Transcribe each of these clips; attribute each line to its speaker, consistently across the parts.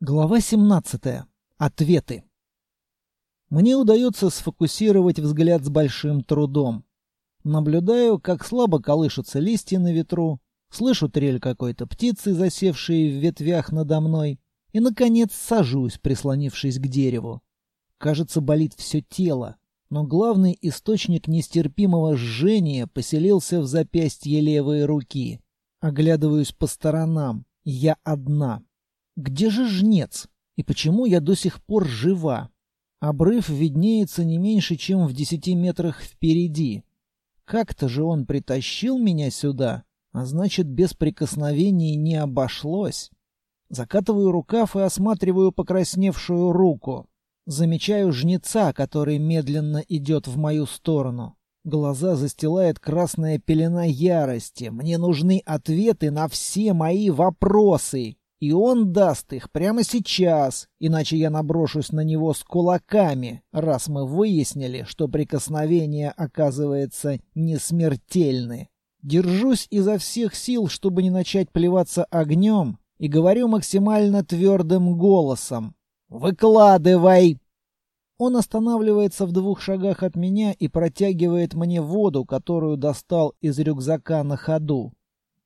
Speaker 1: Глава 17. Ответы. Мне удается сфокусировать взгляд с большим трудом. Наблюдаю, как слабо колышутся листья на ветру, слышу трель какой-то птицы, засевшей в ветвях надо мной, и, наконец, сажусь, прислонившись к дереву. Кажется, болит все тело, но главный источник нестерпимого жжения поселился в запястье левой руки. Оглядываюсь по сторонам. Я одна. Где же жнец? И почему я до сих пор жива? Обрыв виднеется не меньше, чем в десяти метрах впереди. Как-то же он притащил меня сюда, а значит, без прикосновений не обошлось. Закатываю рукав и осматриваю покрасневшую руку. Замечаю жнеца, который медленно идет в мою сторону. Глаза застилает красная пелена ярости. Мне нужны ответы на все мои вопросы. И он даст их прямо сейчас, иначе я наброшусь на него с кулаками, раз мы выяснили, что прикосновения, оказывается, не смертельны. Держусь изо всех сил, чтобы не начать плеваться огнем, и говорю максимально твердым голосом. «Выкладывай!» Он останавливается в двух шагах от меня и протягивает мне воду, которую достал из рюкзака на ходу.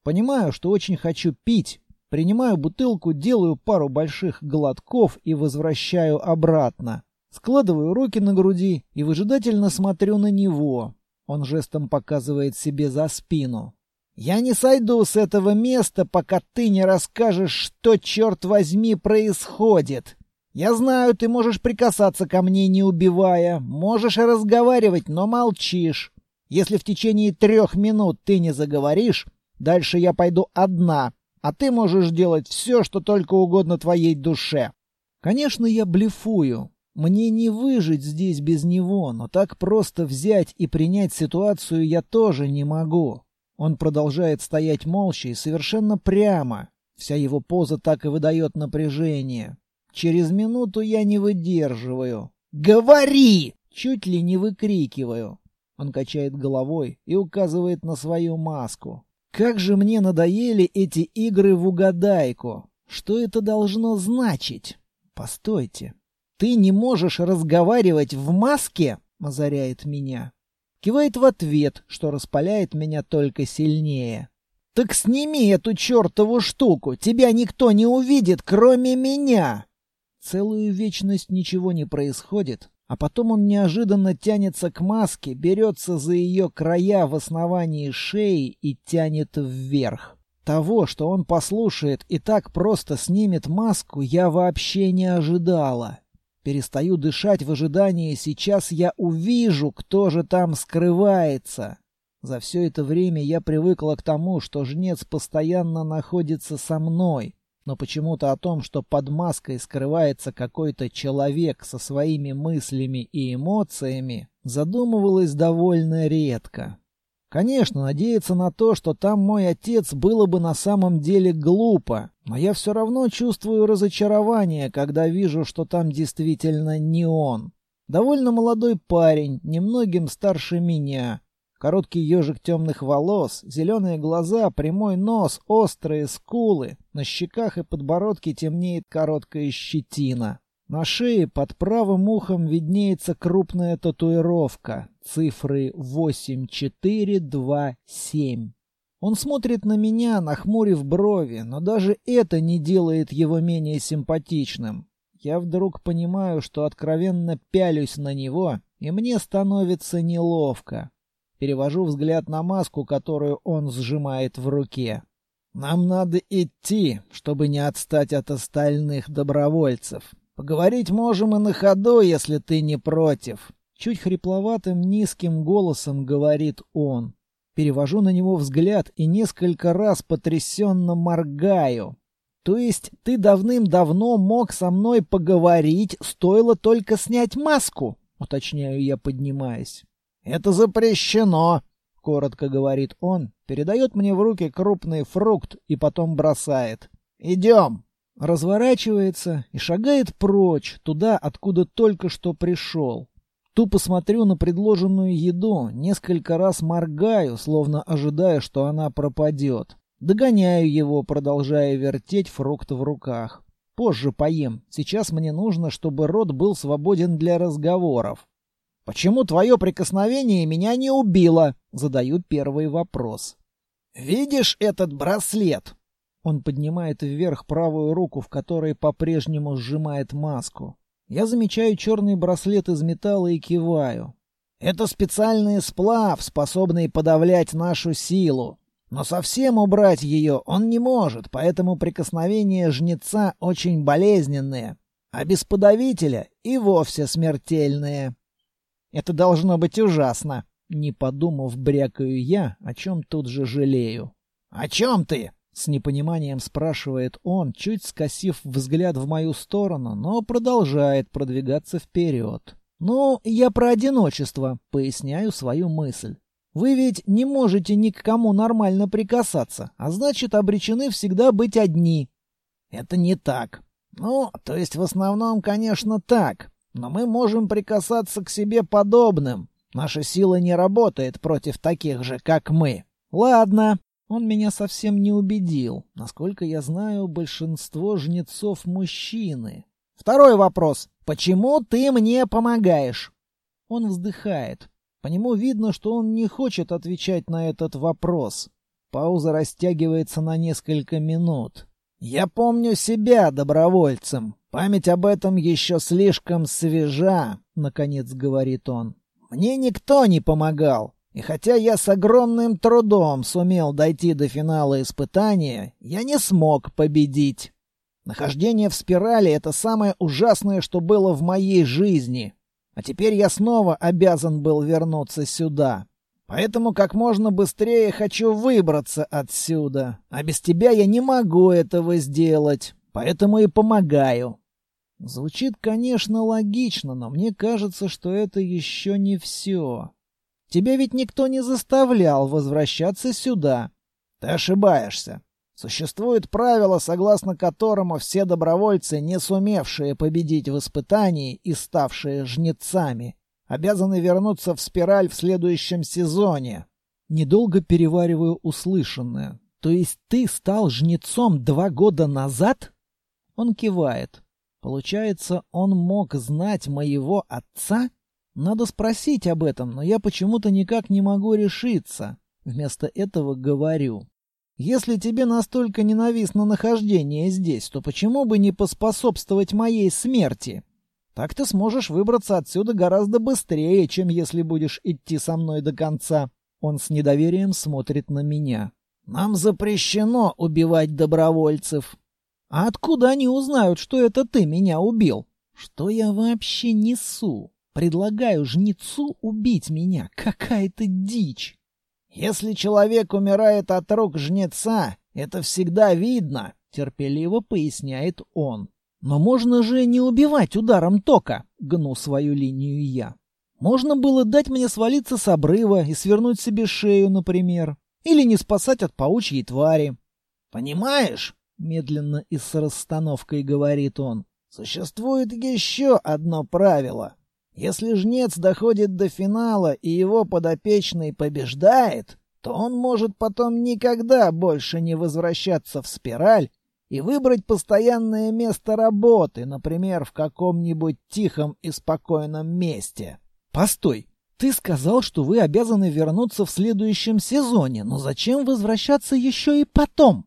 Speaker 1: Понимаю, что очень хочу пить, Принимаю бутылку, делаю пару больших глотков и возвращаю обратно. Складываю руки на груди и выжидательно смотрю на него. Он жестом показывает себе за спину. «Я не сойду с этого места, пока ты не расскажешь, что, черт возьми, происходит. Я знаю, ты можешь прикасаться ко мне, не убивая, можешь разговаривать, но молчишь. Если в течение трех минут ты не заговоришь, дальше я пойду одна, а ты можешь делать все, что только угодно твоей душе. Конечно, я блефую. Мне не выжить здесь без него, но так просто взять и принять ситуацию я тоже не могу. Он продолжает стоять молча и совершенно прямо. Вся его поза так и выдает напряжение. Через минуту я не выдерживаю. «Говори!» Чуть ли не выкрикиваю. Он качает головой и указывает на свою маску. Как же мне надоели эти игры в угадайку. Что это должно значить? Постойте. Ты не можешь разговаривать в маске? озаряет меня. Кивает в ответ, что распаляет меня только сильнее. Так сними эту чертову штуку. Тебя никто не увидит, кроме меня. Целую вечность ничего не происходит, а потом он неожиданно тянется к маске, берется за ее края в основании шеи и тянет вверх. Того, что он послушает и так просто снимет маску, я вообще не ожидала. Перестаю дышать в ожидании, сейчас я увижу, кто же там скрывается. За все это время я привыкла к тому, что жнец постоянно находится со мной, но почему-то о том, что под маской скрывается какой-то человек со своими мыслями и эмоциями, задумывалась довольно редко. Конечно, надеяться на то, что там мой отец, было бы на самом деле глупо, но я все равно чувствую разочарование, когда вижу, что там действительно не он. Довольно молодой парень, немногим старше меня, Короткий ежик темных волос, зеленые глаза, прямой нос, острые скулы. На щеках и подбородке темнеет короткая щетина. На шее под правым ухом виднеется крупная татуировка. Цифры 8427. Он смотрит на меня, нахмурив брови, но даже это не делает его менее симпатичным. Я вдруг понимаю, что откровенно пялюсь на него, и мне становится неловко. Перевожу взгляд на маску, которую он сжимает в руке. «Нам надо идти, чтобы не отстать от остальных добровольцев. Поговорить можем и на ходу, если ты не против». Чуть хрипловатым низким голосом говорит он. Перевожу на него взгляд и несколько раз потрясенно моргаю. То есть ты давным-давно мог со мной поговорить, стоило только снять маску, уточняю я, поднимаясь. «Это запрещено!» — коротко говорит он, передает мне в руки крупный фрукт и потом бросает. «Идем!» Разворачивается и шагает прочь, туда, откуда только что пришел. Тупо смотрю на предложенную еду, несколько раз моргаю, словно ожидая, что она пропадет. Догоняю его, продолжая вертеть фрукт в руках. позже поем. Сейчас мне нужно, чтобы рот был свободен для разговоров. «Почему твое прикосновение меня не убило?» — задаю первый вопрос. «Видишь этот браслет?» Он поднимает вверх правую руку, в которой по-прежнему сжимает маску. Я замечаю черный браслет из металла и киваю. Это специальный сплав, способный подавлять нашу силу. Но совсем убрать ее он не может, поэтому прикосновения жнеца очень болезненные, а без подавителя и вовсе смертельные. Это должно быть ужасно. Не подумав, брякаю я, о чем тут же жалею. «О чем ты?» — с непониманием спрашивает он, чуть скосив взгляд в мою сторону, но продолжает продвигаться вперед. «Ну, я про одиночество», — поясняю свою мысль. «Вы ведь не можете ни к кому нормально прикасаться, а значит, обречены всегда быть одни». «Это не так. Ну, то есть в основном, конечно, так. Но мы можем прикасаться к себе подобным. Наша сила не работает против таких же, как мы». «Ладно». Он меня совсем не убедил. Насколько я знаю, большинство жнецов мужчины. Второй вопрос. Почему ты мне помогаешь? Он вздыхает. По нему видно, что он не хочет отвечать на этот вопрос. Пауза растягивается на несколько минут. Я помню себя добровольцем. Память об этом еще слишком свежа, наконец говорит он. Мне никто не помогал. И хотя я с огромным трудом сумел дойти до финала испытания, я не смог победить. Нахождение в спирали — это самое ужасное, что было в моей жизни. А теперь я снова обязан был вернуться сюда. Поэтому как можно быстрее хочу выбраться отсюда. А без тебя я не могу этого сделать. Поэтому и помогаю. Звучит, конечно, логично, но мне кажется, что это еще не все. Тебя ведь никто не заставлял возвращаться сюда. Ты ошибаешься. Существует правило, согласно которому все добровольцы, не сумевшие победить в испытании и ставшие жнецами, обязаны вернуться в спираль в следующем сезоне. Недолго перевариваю услышанное. То есть ты стал жнецом два года назад? Он кивает. Получается, он мог знать моего отца? Надо спросить об этом, но я почему-то никак не могу решиться. Вместо этого говорю. Если тебе настолько ненавистно нахождение здесь, то почему бы не поспособствовать моей смерти? Так ты сможешь выбраться отсюда гораздо быстрее, чем если будешь идти со мной до конца. Он с недоверием смотрит на меня. Нам запрещено убивать добровольцев. А откуда они узнают, что это ты меня убил? Что я вообще несу? Предлагаю жнецу убить меня. Какая-то дичь. «Если человек умирает от рук жнеца, это всегда видно», — терпеливо поясняет он. «Но можно же не убивать ударом тока», — гну свою линию я. «Можно было дать мне свалиться с обрыва и свернуть себе шею, например. Или не спасать от паучьей твари». «Понимаешь?» — медленно и с расстановкой говорит он. «Существует еще одно правило. Если жнец доходит до финала и его подопечный побеждает, то он может потом никогда больше не возвращаться в спираль и выбрать постоянное место работы, например, в каком-нибудь тихом и спокойном месте. Постой, ты сказал, что вы обязаны вернуться в следующем сезоне, но зачем возвращаться еще и потом?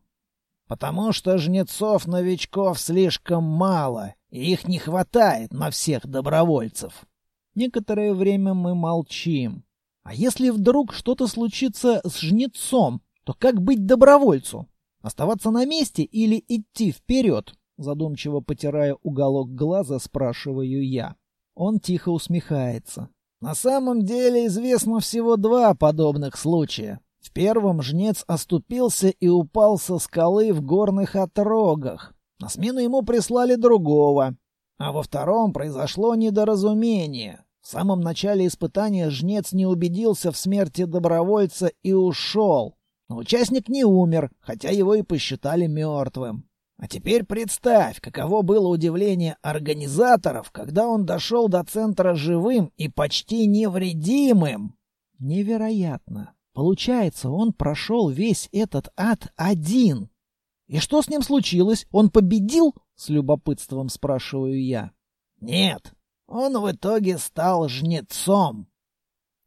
Speaker 1: Потому что жнецов-новичков слишком мало, и их не хватает на всех добровольцев. Некоторое время мы молчим. А если вдруг что-то случится с жнецом, то как быть добровольцу? Оставаться на месте или идти вперед? Задумчиво потирая уголок глаза, спрашиваю я. Он тихо усмехается. На самом деле известно всего два подобных случая. В первом жнец оступился и упал со скалы в горных отрогах. На смену ему прислали другого. А во втором произошло недоразумение. В самом начале испытания жнец не убедился в смерти добровольца и ушел. Но участник не умер, хотя его и посчитали мертвым. А теперь представь, каково было удивление организаторов, когда он дошел до центра живым и почти невредимым. Невероятно. Получается, он прошел весь этот ад один. И что с ним случилось? Он победил? С любопытством спрашиваю я.
Speaker 2: Нет, он в итоге стал жнецом.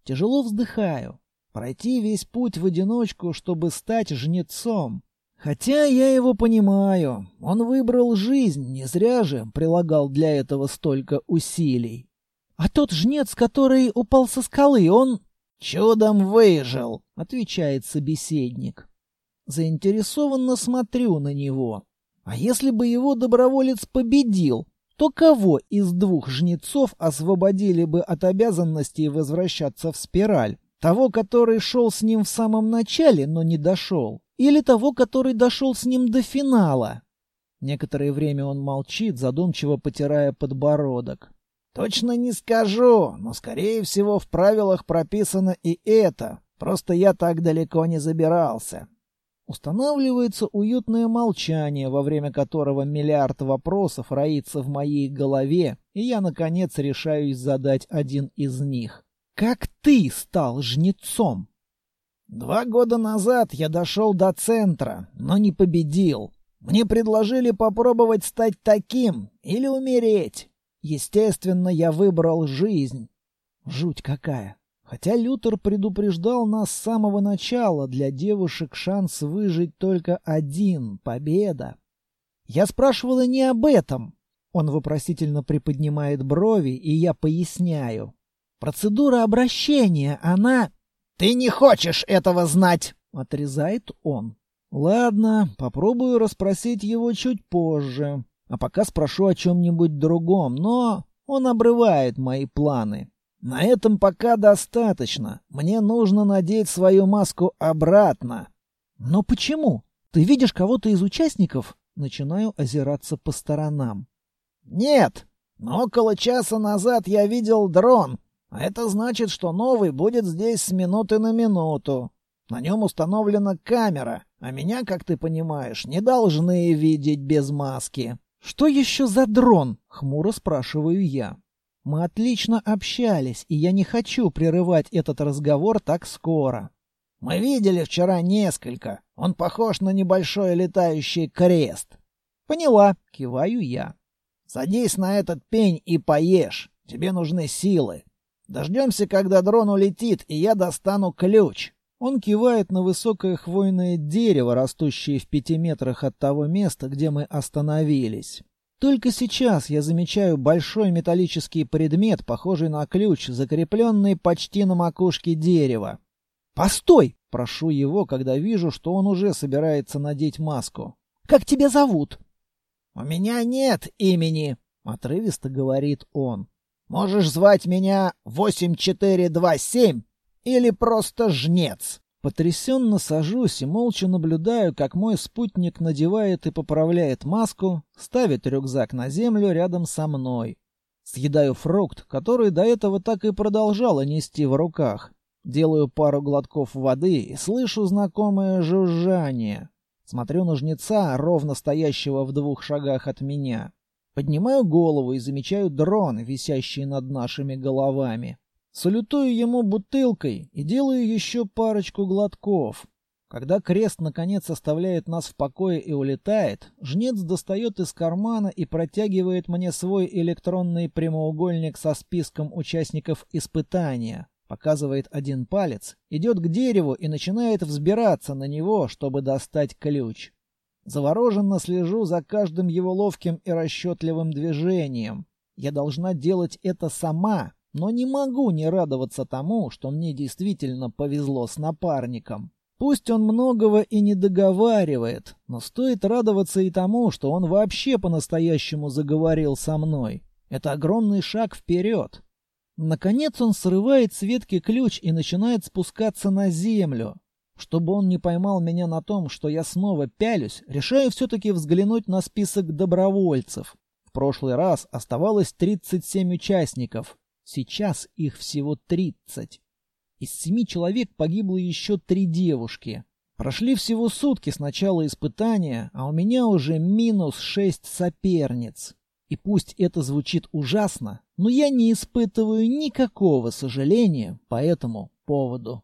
Speaker 1: Тяжело вздыхаю. Пройти весь путь в одиночку, чтобы стать жнецом. Хотя я его понимаю. Он выбрал жизнь, не зря же прилагал для этого столько усилий. А тот жнец, который упал со скалы, он...
Speaker 2: «Чудом выжил», —
Speaker 1: отвечает собеседник. Заинтересованно смотрю на него. А если бы его доброволец победил, то кого из двух жнецов освободили бы от обязанности возвращаться в спираль? Того, который шел с ним в самом начале, но не дошел? Или того, который дошел с ним до финала? Некоторое время он молчит, задумчиво потирая подбородок.
Speaker 2: Точно не скажу, но, скорее всего, в правилах прописано и это. Просто я так далеко не забирался.
Speaker 1: Устанавливается уютное молчание, во время которого миллиард вопросов роится в моей голове, и я, наконец, решаюсь задать один из них. «Как ты стал жнецом?»
Speaker 2: «Два года назад я дошел до центра, но не победил. Мне предложили попробовать стать таким или умереть. Естественно, я выбрал жизнь.
Speaker 1: Жуть какая. Хотя Лютер предупреждал нас с самого начала, для девушек шанс выжить только один — победа. Я спрашивала не об этом. Он вопросительно приподнимает брови, и я поясняю. Процедура обращения, она...
Speaker 2: «Ты не хочешь этого знать!»
Speaker 1: — отрезает он. «Ладно, попробую расспросить его чуть позже. А пока спрошу о чем-нибудь другом, но он обрывает мои планы. На этом пока достаточно. Мне нужно надеть свою маску обратно. Но почему? Ты видишь кого-то из участников? Начинаю озираться по сторонам.
Speaker 2: Нет, но около часа назад я видел дрон. А это значит, что новый будет здесь с минуты на минуту. На нем установлена камера, а меня, как ты понимаешь, не должны видеть без маски. «Что еще за дрон?» — хмуро спрашиваю я. Мы отлично общались, и я не хочу прерывать этот разговор так скоро. Мы видели вчера несколько. Он похож на небольшой летающий крест.
Speaker 1: Поняла, киваю я.
Speaker 2: Садись на этот пень и поешь. Тебе нужны силы. Дождемся, когда дрон улетит, и я достану ключ.
Speaker 1: Он кивает на высокое хвойное дерево, растущее в пяти метрах от того места, где мы остановились. Только сейчас я замечаю большой металлический предмет, похожий на ключ, закрепленный почти на макушке дерева. «Постой!» — прошу его, когда вижу, что он уже собирается надеть маску. «Как тебя зовут?»
Speaker 2: «У меня нет имени», — отрывисто говорит он. «Можешь звать меня 8427 или просто жнец?»
Speaker 1: Потрясенно сажусь и молча наблюдаю, как мой спутник надевает и поправляет маску, ставит рюкзак на землю рядом со мной. Съедаю фрукт, который до этого так и продолжала нести в руках. Делаю пару глотков воды и слышу знакомое жужжание. Смотрю на жнеца, ровно стоящего в двух шагах от меня. Поднимаю голову и замечаю дрон, висящий над нашими головами. Салютую ему бутылкой и делаю еще парочку глотков. Когда крест наконец оставляет нас в покое и улетает, жнец достает из кармана и протягивает мне свой электронный прямоугольник со списком участников испытания. Показывает один палец, идет к дереву и начинает взбираться на него, чтобы достать ключ. Завороженно слежу за каждым его ловким и расчетливым движением. Я должна делать это сама, но не могу не радоваться тому, что мне действительно повезло с напарником. Пусть он многого и не договаривает, но стоит радоваться и тому, что он вообще по-настоящему заговорил со мной. Это огромный шаг вперед. Наконец он срывает с ветки ключ и начинает спускаться на землю. Чтобы он не поймал меня на том, что я снова пялюсь, решаю все-таки взглянуть на список добровольцев. В прошлый раз оставалось 37 участников, Сейчас их всего тридцать. Из семи человек погибло еще три девушки. Прошли всего сутки с начала испытания, а у меня уже минус шесть соперниц. И пусть это звучит ужасно, но я не испытываю никакого сожаления по этому поводу.